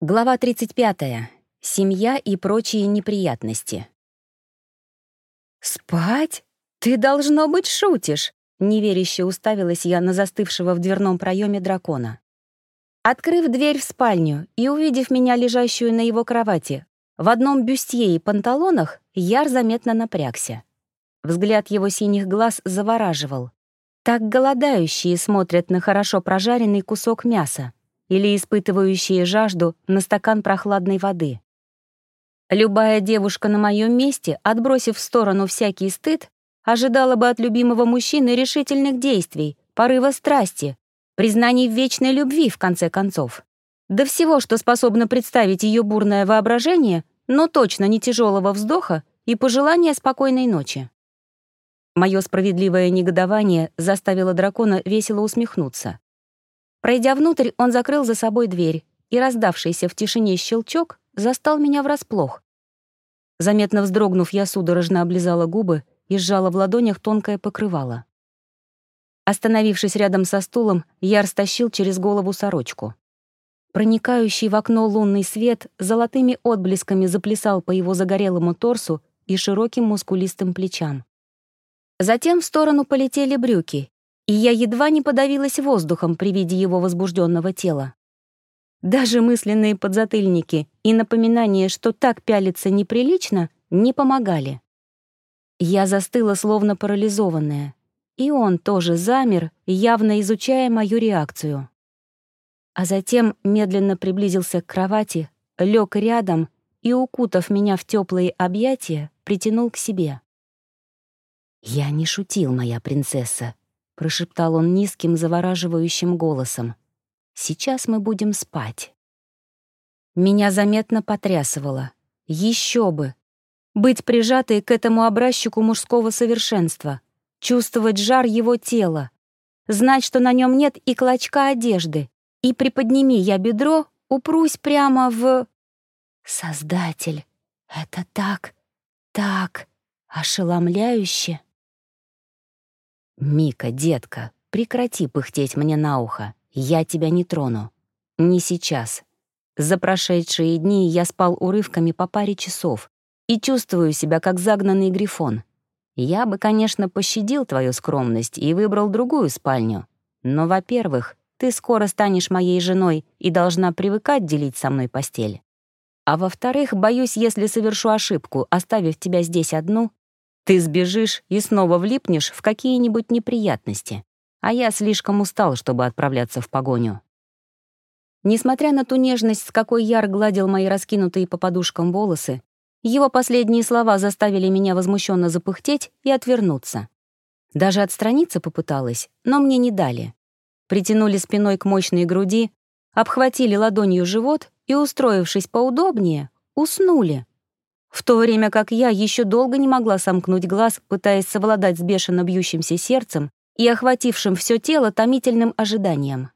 Глава 35. Семья и прочие неприятности. «Спать? Ты, должно быть, шутишь!» Неверяще уставилась я на застывшего в дверном проеме дракона. Открыв дверь в спальню и увидев меня, лежащую на его кровати, в одном бюстье и панталонах, Яр заметно напрягся. Взгляд его синих глаз завораживал. Так голодающие смотрят на хорошо прожаренный кусок мяса, или испытывающие жажду на стакан прохладной воды. Любая девушка на моем месте, отбросив в сторону всякий стыд, ожидала бы от любимого мужчины решительных действий, порыва страсти, признаний в вечной любви, в конце концов. До всего, что способно представить ее бурное воображение, но точно не тяжелого вздоха и пожелания спокойной ночи. Мое справедливое негодование заставило дракона весело усмехнуться. Пройдя внутрь, он закрыл за собой дверь, и раздавшийся в тишине щелчок застал меня врасплох. Заметно вздрогнув, я судорожно облизала губы и сжала в ладонях тонкое покрывало. Остановившись рядом со стулом, я растащил через голову сорочку. Проникающий в окно лунный свет золотыми отблесками заплясал по его загорелому торсу и широким мускулистым плечам. Затем в сторону полетели брюки, и я едва не подавилась воздухом при виде его возбужденного тела. Даже мысленные подзатыльники и напоминание, что так пялиться неприлично, не помогали. Я застыла, словно парализованная, и он тоже замер, явно изучая мою реакцию. А затем медленно приблизился к кровати, лег рядом и, укутав меня в теплые объятия, притянул к себе. «Я не шутил, моя принцесса», — прошептал он низким, завораживающим голосом. «Сейчас мы будем спать». Меня заметно потрясывало. Еще бы! Быть прижатой к этому образчику мужского совершенства, чувствовать жар его тела, знать, что на нем нет и клочка одежды, и приподними я бедро, упрусь прямо в... Создатель, это так, так ошеломляюще. «Мика, детка, прекрати пыхтеть мне на ухо. Я тебя не трону. Не сейчас. За прошедшие дни я спал урывками по паре часов и чувствую себя как загнанный грифон. Я бы, конечно, пощадил твою скромность и выбрал другую спальню. Но, во-первых, ты скоро станешь моей женой и должна привыкать делить со мной постель. А во-вторых, боюсь, если совершу ошибку, оставив тебя здесь одну, ты сбежишь и снова влипнешь в какие-нибудь неприятности, а я слишком устал, чтобы отправляться в погоню. Несмотря на ту нежность, с какой Яр гладил мои раскинутые по подушкам волосы, его последние слова заставили меня возмущенно запыхтеть и отвернуться. Даже отстраниться попыталась, но мне не дали. Притянули спиной к мощной груди, обхватили ладонью живот и, устроившись поудобнее, уснули в то время как я еще долго не могла сомкнуть глаз, пытаясь совладать с бешено бьющимся сердцем и охватившим все тело томительным ожиданием.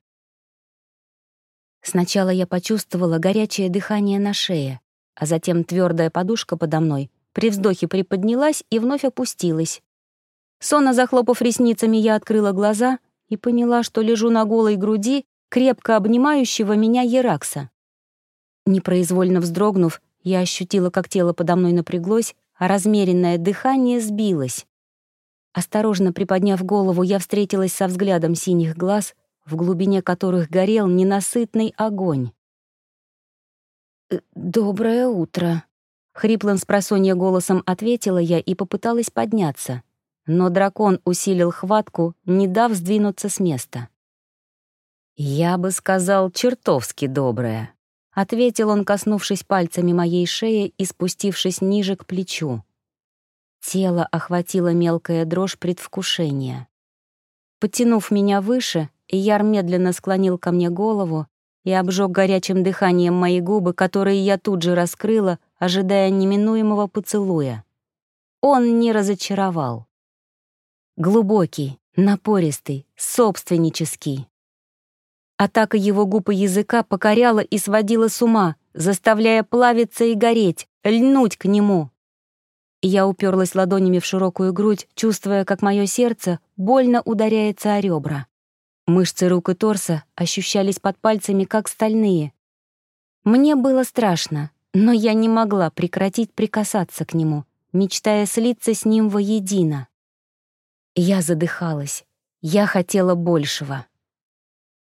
Сначала я почувствовала горячее дыхание на шее, а затем твердая подушка подо мной при вздохе приподнялась и вновь опустилась. Сонно захлопав ресницами, я открыла глаза и поняла, что лежу на голой груди крепко обнимающего меня Еракса. Непроизвольно вздрогнув, я ощутила, как тело подо мной напряглось, а размеренное дыхание сбилось. Осторожно приподняв голову, я встретилась со взглядом синих глаз, в глубине которых горел ненасытный огонь. «Э, «Доброе утро», — хриплым спросонья голосом ответила я и попыталась подняться. Но дракон усилил хватку, не дав сдвинуться с места. «Я бы сказал, чертовски доброе», ответил он, коснувшись пальцами моей шеи и спустившись ниже к плечу. Тело охватило мелкая дрожь предвкушения. Потянув меня выше, Яр медленно склонил ко мне голову и обжег горячим дыханием мои губы, которые я тут же раскрыла, ожидая неминуемого поцелуя. Он не разочаровал. Глубокий, напористый, собственнический. Атака его губ и языка покоряла и сводила с ума, заставляя плавиться и гореть, льнуть к нему. Я уперлась ладонями в широкую грудь, чувствуя, как мое сердце больно ударяется о ребра. Мышцы рук и торса ощущались под пальцами, как стальные. Мне было страшно, но я не могла прекратить прикасаться к нему, мечтая слиться с ним воедино. Я задыхалась. Я хотела большего.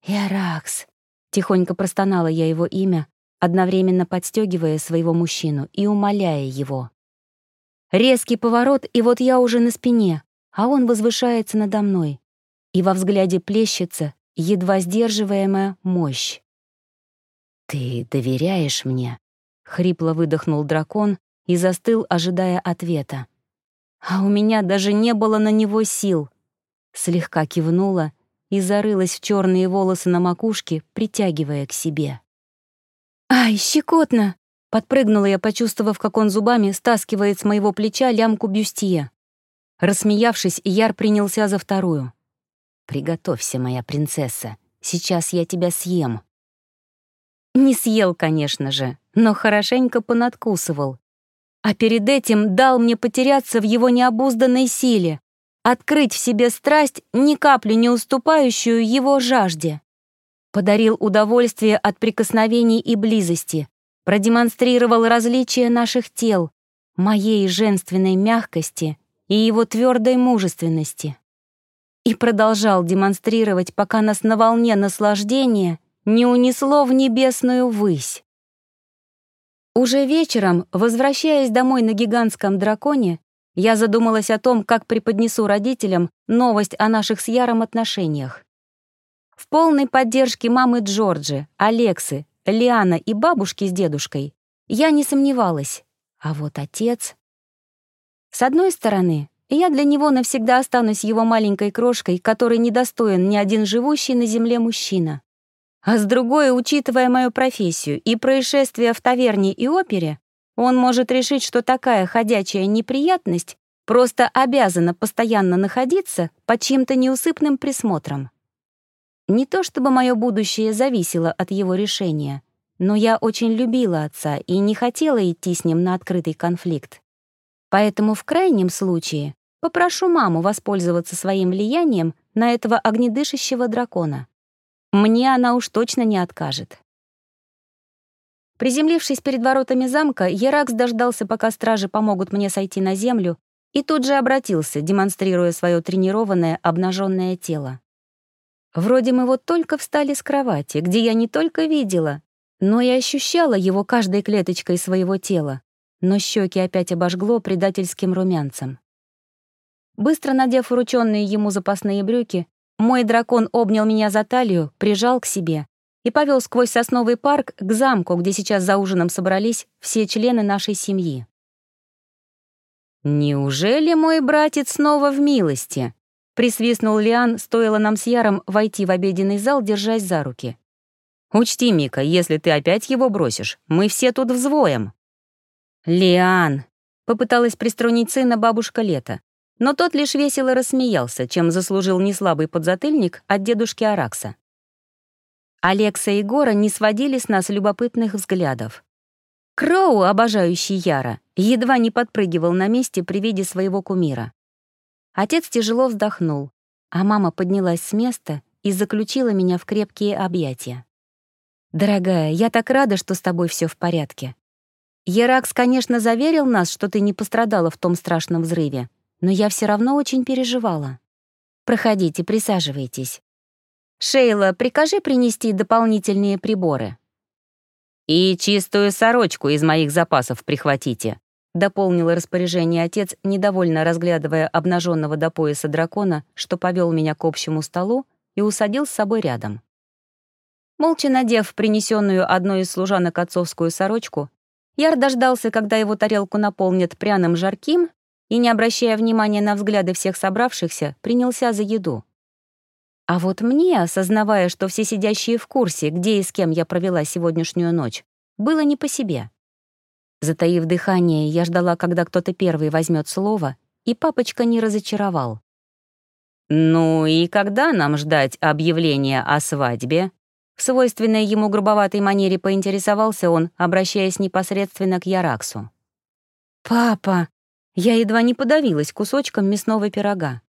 «Яракс», — тихонько простонала я его имя, одновременно подстегивая своего мужчину и умоляя его. Резкий поворот, и вот я уже на спине, а он возвышается надо мной, и во взгляде плещется едва сдерживаемая мощь. «Ты доверяешь мне?» — хрипло выдохнул дракон и застыл, ожидая ответа. А у меня даже не было на него сил. Слегка кивнула и зарылась в черные волосы на макушке, притягивая к себе. «Ай, щекотно!» Подпрыгнула я, почувствовав, как он зубами стаскивает с моего плеча лямку бюстье. Рассмеявшись, Яр принялся за вторую. «Приготовься, моя принцесса, сейчас я тебя съем». Не съел, конечно же, но хорошенько понадкусывал. А перед этим дал мне потеряться в его необузданной силе, открыть в себе страсть, ни капли не уступающую его жажде. Подарил удовольствие от прикосновений и близости, продемонстрировал различия наших тел, моей женственной мягкости и его твердой мужественности. И продолжал демонстрировать, пока нас на волне наслаждения не унесло в небесную высь. Уже вечером, возвращаясь домой на гигантском драконе, я задумалась о том, как преподнесу родителям новость о наших с Яром отношениях. В полной поддержке мамы Джорджи, Алексы, Лиана и бабушки с дедушкой, я не сомневалась. А вот отец... С одной стороны, я для него навсегда останусь его маленькой крошкой, которой недостоин ни один живущий на земле мужчина. А с другой, учитывая мою профессию и происшествия в таверне и опере, он может решить, что такая ходячая неприятность просто обязана постоянно находиться под чьим-то неусыпным присмотром. Не то чтобы мое будущее зависело от его решения, но я очень любила отца и не хотела идти с ним на открытый конфликт. Поэтому в крайнем случае попрошу маму воспользоваться своим влиянием на этого огнедышащего дракона. Мне она уж точно не откажет. Приземлившись перед воротами замка, Еракс дождался, пока стражи помогут мне сойти на землю, и тут же обратился, демонстрируя свое тренированное обнаженное тело. Вроде мы вот только встали с кровати, где я не только видела, но и ощущала его каждой клеточкой своего тела, но щеки опять обожгло предательским румянцем. Быстро надев врученные ему запасные брюки, мой дракон обнял меня за талию, прижал к себе и повел сквозь сосновый парк к замку, где сейчас за ужином собрались все члены нашей семьи. «Неужели мой братец снова в милости?» Присвистнул Лиан, стоило нам с Яром войти в обеденный зал, держась за руки. «Учти, Мика, если ты опять его бросишь, мы все тут взвоем». «Лиан!» — попыталась приструнить сына бабушка Лето, но тот лишь весело рассмеялся, чем заслужил неслабый подзатыльник от дедушки Аракса. Алекса и Гора не сводили с нас любопытных взглядов. Кроу, обожающий Яра, едва не подпрыгивал на месте при виде своего кумира. Отец тяжело вздохнул, а мама поднялась с места и заключила меня в крепкие объятия. «Дорогая, я так рада, что с тобой все в порядке. Еракс, конечно, заверил нас, что ты не пострадала в том страшном взрыве, но я все равно очень переживала. Проходите, присаживайтесь. Шейла, прикажи принести дополнительные приборы. И чистую сорочку из моих запасов прихватите, — дополнил распоряжение отец, недовольно разглядывая обнаженного до пояса дракона, что повел меня к общему столу и усадил с собой рядом. Молча надев принесенную одной из служанок отцовскую сорочку, Яр дождался, когда его тарелку наполнят пряным жарким, и, не обращая внимания на взгляды всех собравшихся, принялся за еду. А вот мне, осознавая, что все сидящие в курсе, где и с кем я провела сегодняшнюю ночь, было не по себе. Затаив дыхание, я ждала, когда кто-то первый возьмет слово, и папочка не разочаровал. «Ну и когда нам ждать объявления о свадьбе?» В свойственной ему грубоватой манере поинтересовался он, обращаясь непосредственно к Яраксу. «Папа!» Я едва не подавилась кусочком мясного пирога.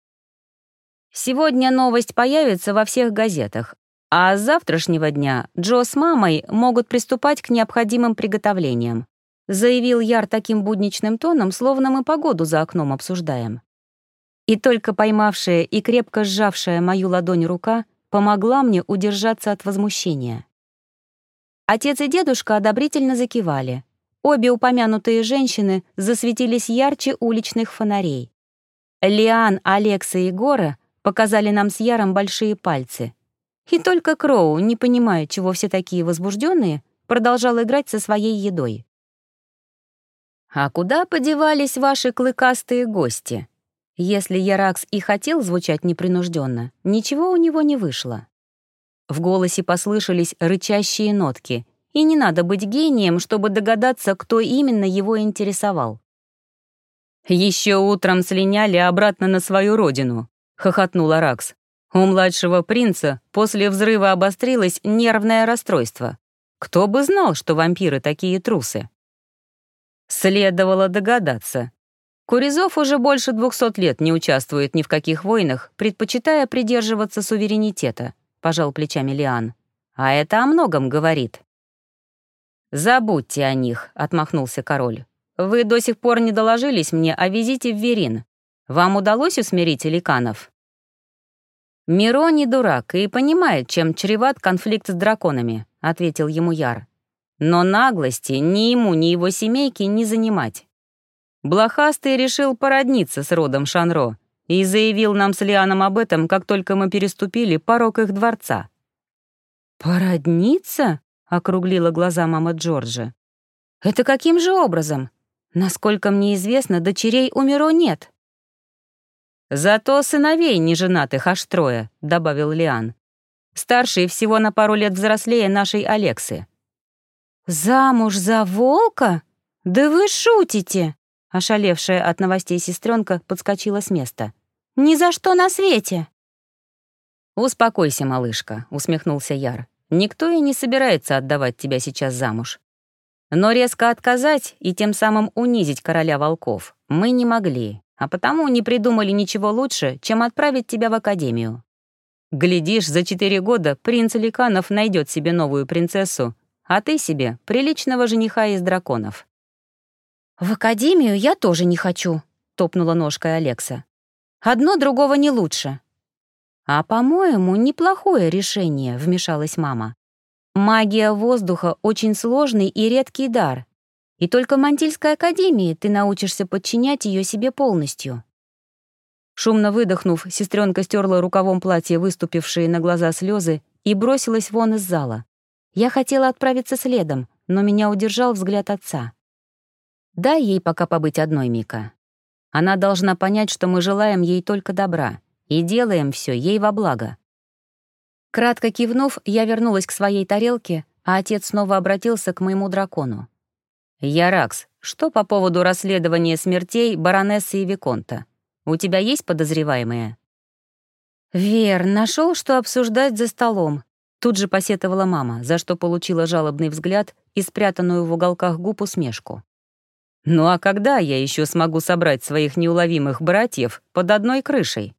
«Сегодня новость появится во всех газетах, А с завтрашнего дня Джо с мамой могут приступать к необходимым приготовлениям, заявил Яр таким будничным тоном, словно мы погоду за окном обсуждаем. И только поймавшая и крепко сжавшая мою ладонь рука помогла мне удержаться от возмущения. Отец и дедушка одобрительно закивали. Обе упомянутые женщины засветились ярче уличных фонарей. Лиан, Алекса и Гора показали нам с Яром большие пальцы. И только Кроу, не понимая, чего все такие возбужденные, продолжал играть со своей едой. «А куда подевались ваши клыкастые гости?» Если Яракс и хотел звучать непринужденно, ничего у него не вышло. В голосе послышались рычащие нотки, и не надо быть гением, чтобы догадаться, кто именно его интересовал. Еще утром слиняли обратно на свою родину», — хохотнул Аракс. «У младшего принца после взрыва обострилось нервное расстройство. Кто бы знал, что вампиры такие трусы?» Следовало догадаться, Куризов уже больше двухсот лет не участвует ни в каких войнах, предпочитая придерживаться суверенитета, пожал плечами Лиан. А это о многом говорит. «Забудьте о них», — отмахнулся король. «Вы до сих пор не доложились мне о визите в Верин. Вам удалось усмирить ликанов?» «Миро не дурак и понимает, чем чреват конфликт с драконами», — ответил ему Яр. «Но наглости ни ему, ни его семейке не занимать. Блохастый решил породниться с родом Шанро и заявил нам с Лианом об этом, как только мы переступили порог их дворца. «Породниться?» — округлила глаза мама Джорджа. «Это каким же образом? Насколько мне известно, дочерей у Миро нет». «Зато сыновей неженатых аж трое», — добавил Лиан. «Старший всего на пару лет взрослее нашей Алексы». «Замуж за волка? Да вы шутите!» Ошалевшая от новостей сестренка подскочила с места. «Ни за что на свете!» «Успокойся, малышка», — усмехнулся Яр. «Никто и не собирается отдавать тебя сейчас замуж. Но резко отказать и тем самым унизить короля волков мы не могли, а потому не придумали ничего лучше, чем отправить тебя в академию. Глядишь, за четыре года принц Ликанов найдет себе новую принцессу, а ты себе приличного жениха из драконов. «В академию я тоже не хочу», — топнула ножкой Алекса. «Одно другого не лучше». «А, по-моему, неплохое решение», — вмешалась мама. «Магия воздуха — очень сложный и редкий дар, и только в Мантильской академии ты научишься подчинять ее себе полностью». Шумно выдохнув, сестренка стерла рукавом платья выступившие на глаза слезы и бросилась вон из зала. Я хотела отправиться следом, но меня удержал взгляд отца. Дай ей пока побыть одной, Мика. Она должна понять, что мы желаем ей только добра и делаем все ей во благо. Кратко кивнув, я вернулась к своей тарелке, а отец снова обратился к моему дракону. «Яракс, что по поводу расследования смертей баронессы и Виконта? У тебя есть подозреваемые?» «Вер, нашел, что обсуждать за столом», Тут же посетовала мама, за что получила жалобный взгляд и спрятанную в уголках губ усмешку. Ну а когда я еще смогу собрать своих неуловимых братьев под одной крышей?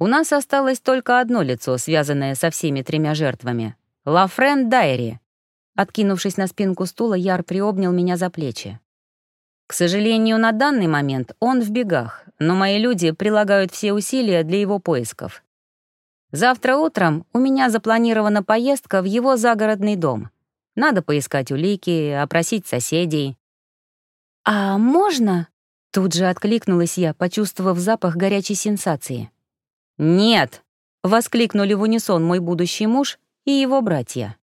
У нас осталось только одно лицо, связанное со всеми тремя жертвами. Лафрен Дайри. Откинувшись на спинку стула, Яр приобнял меня за плечи. К сожалению, на данный момент он в бегах, но мои люди прилагают все усилия для его поисков. Завтра утром у меня запланирована поездка в его загородный дом. Надо поискать улики, опросить соседей. «А можно?» — тут же откликнулась я, почувствовав запах горячей сенсации. «Нет!» — воскликнули в унисон мой будущий муж и его братья.